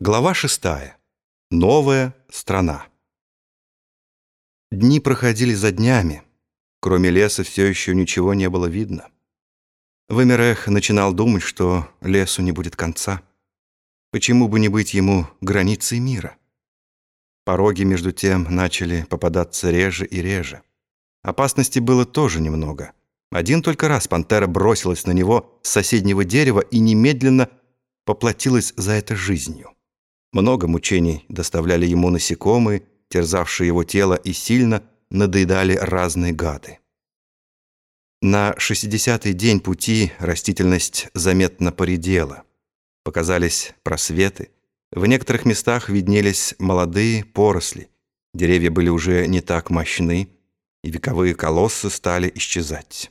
Глава шестая. Новая страна. Дни проходили за днями. Кроме леса все еще ничего не было видно. Вымерех начинал думать, что лесу не будет конца. Почему бы не быть ему границей мира? Пороги, между тем, начали попадаться реже и реже. Опасности было тоже немного. Один только раз пантера бросилась на него с соседнего дерева и немедленно поплатилась за это жизнью. Много мучений доставляли ему насекомые, терзавшие его тело и сильно надоедали разные гады. На 60-й день пути растительность заметно поредела. Показались просветы. В некоторых местах виднелись молодые поросли. Деревья были уже не так мощны, и вековые колоссы стали исчезать.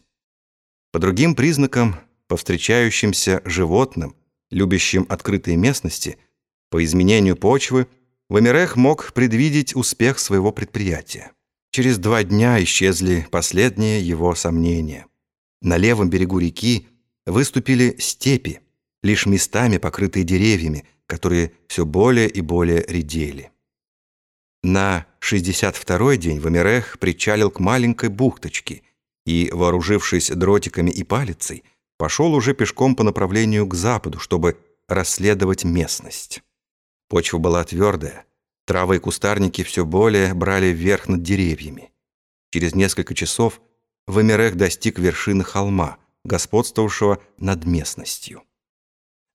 По другим признакам, по встречающимся животным, любящим открытые местности – по изменению почвы Вамирех мог предвидеть успех своего предприятия. Через два дня исчезли последние его сомнения. На левом берегу реки выступили степи, лишь местами покрытые деревьями, которые все более и более редели. На 62-й день Вамирех причалил к маленькой бухточке и, вооружившись дротиками и палицей, пошел уже пешком по направлению к западу, чтобы расследовать местность. Почва была твердая. Травы и кустарники все более брали вверх над деревьями. Через несколько часов Вамирех достиг вершины холма, господствовавшего над местностью.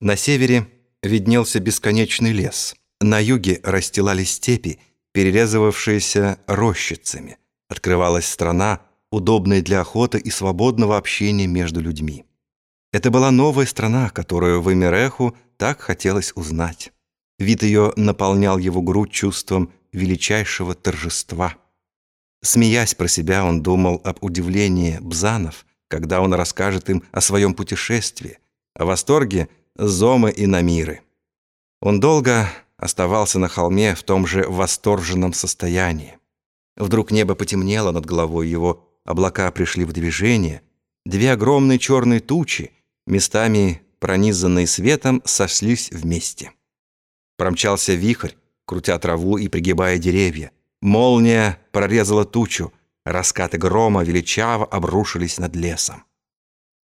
На севере виднелся бесконечный лес. На юге расстилались степи, перерезывавшиеся рощицами. Открывалась страна, удобная для охоты и свободного общения между людьми. Это была новая страна, которую Вамиреху так хотелось узнать. Вид ее наполнял его грудь чувством величайшего торжества. Смеясь про себя, он думал об удивлении Бзанов, когда он расскажет им о своем путешествии, о восторге Зомы и Намиры. Он долго оставался на холме в том же восторженном состоянии. Вдруг небо потемнело над головой его, облака пришли в движение, две огромные черные тучи, местами пронизанные светом, сошлись вместе. Промчался вихрь, крутя траву и пригибая деревья. Молния прорезала тучу, раскаты грома величаво обрушились над лесом.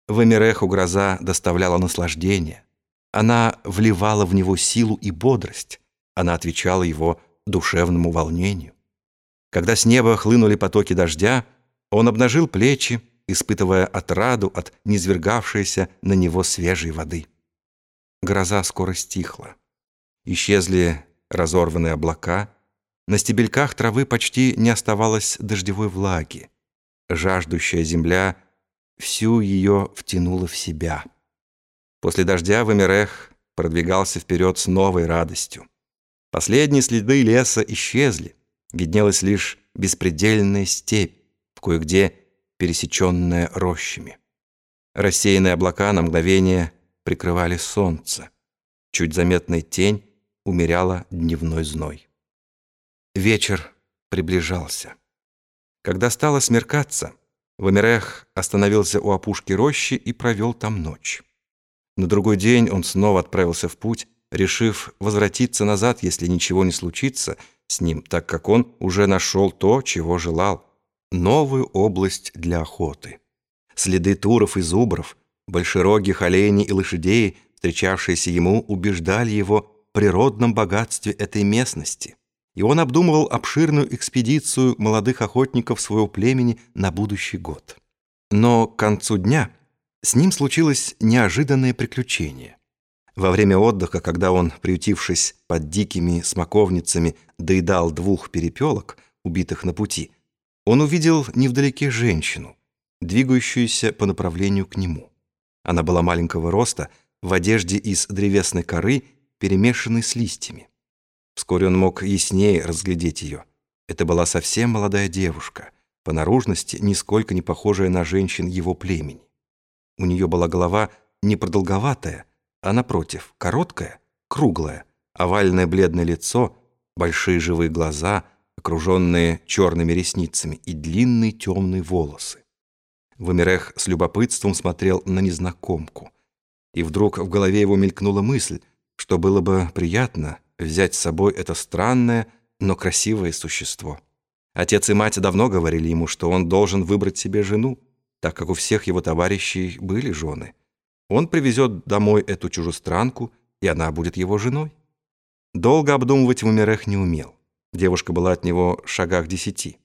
В Эмиреху гроза доставляла наслаждение. Она вливала в него силу и бодрость. Она отвечала его душевному волнению. Когда с неба хлынули потоки дождя, он обнажил плечи, испытывая отраду от низвергавшейся на него свежей воды. Гроза скоро стихла. Исчезли разорванные облака. На стебельках травы почти не оставалось дождевой влаги. Жаждущая земля всю ее втянула в себя. После дождя Вамирех продвигался вперед с новой радостью. Последние следы леса исчезли. Виднелась лишь беспредельная степь, кое-где пересеченная рощами. Рассеянные облака на мгновение прикрывали солнце. Чуть заметная тень умеряла дневной зной. Вечер приближался. Когда стало смеркаться, Вамирех остановился у опушки рощи и провел там ночь. На другой день он снова отправился в путь, решив возвратиться назад, если ничего не случится с ним, так как он уже нашел то, чего желал — новую область для охоты. Следы туров и зубров, большерогих оленей и лошадей, встречавшиеся ему, убеждали его природном богатстве этой местности, и он обдумывал обширную экспедицию молодых охотников своего племени на будущий год. Но к концу дня с ним случилось неожиданное приключение. Во время отдыха, когда он, приютившись под дикими смоковницами, доедал двух перепелок, убитых на пути, он увидел невдалеке женщину, двигающуюся по направлению к нему. Она была маленького роста, в одежде из древесной коры перемешанный с листьями. Вскоре он мог яснее разглядеть ее. Это была совсем молодая девушка, по наружности нисколько не похожая на женщин его племени. У нее была голова не продолговатая, а напротив, короткая, круглая, овальное бледное лицо, большие живые глаза, окруженные черными ресницами и длинные темные волосы. Вамирех с любопытством смотрел на незнакомку. И вдруг в голове его мелькнула мысль, что было бы приятно взять с собой это странное, но красивое существо. Отец и мать давно говорили ему, что он должен выбрать себе жену, так как у всех его товарищей были жены. Он привезет домой эту чужестранку, и она будет его женой. Долго обдумывать Мумерех не умел. Девушка была от него в шагах десяти.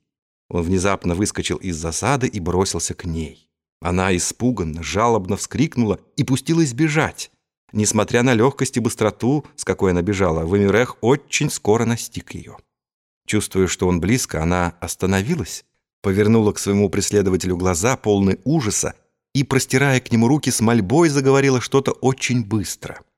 Он внезапно выскочил из засады и бросился к ней. Она испуганно, жалобно вскрикнула и пустилась бежать. Несмотря на легкость и быстроту, с какой она бежала, Вамирех очень скоро настиг ее. Чувствуя, что он близко, она остановилась, повернула к своему преследователю глаза, полные ужаса, и, простирая к нему руки с мольбой, заговорила что-то очень быстро —